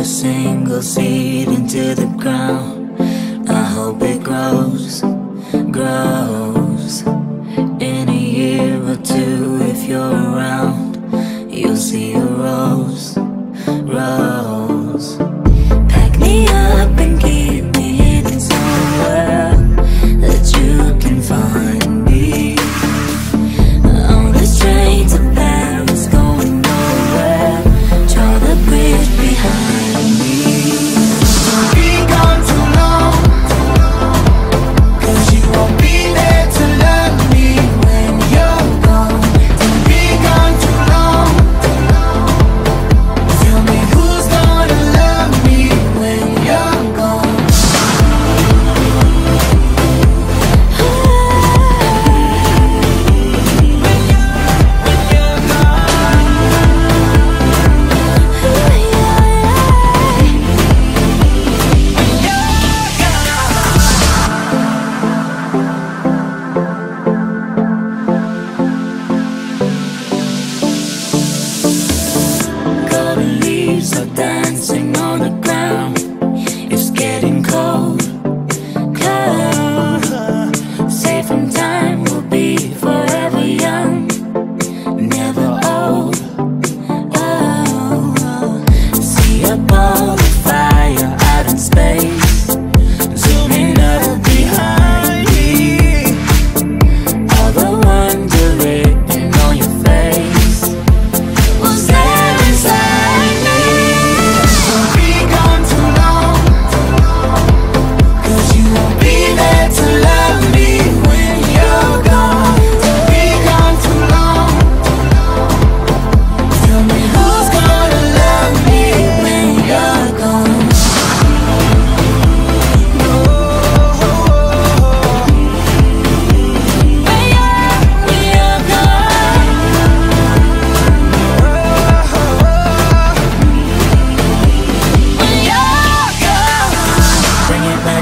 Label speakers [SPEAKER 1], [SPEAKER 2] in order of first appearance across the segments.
[SPEAKER 1] a single seed into the ground. I hope it grows, grows in a year or two. so dancing.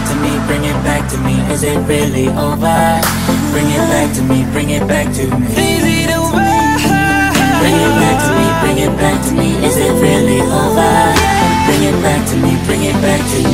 [SPEAKER 2] to me,
[SPEAKER 1] bring it back to me. Is it really over? Bring it back to me, bring it back to me.
[SPEAKER 2] Is it over?
[SPEAKER 1] Bring it back to me, bring it back to me. Is it really over? Bring it back to me, bring it back to me.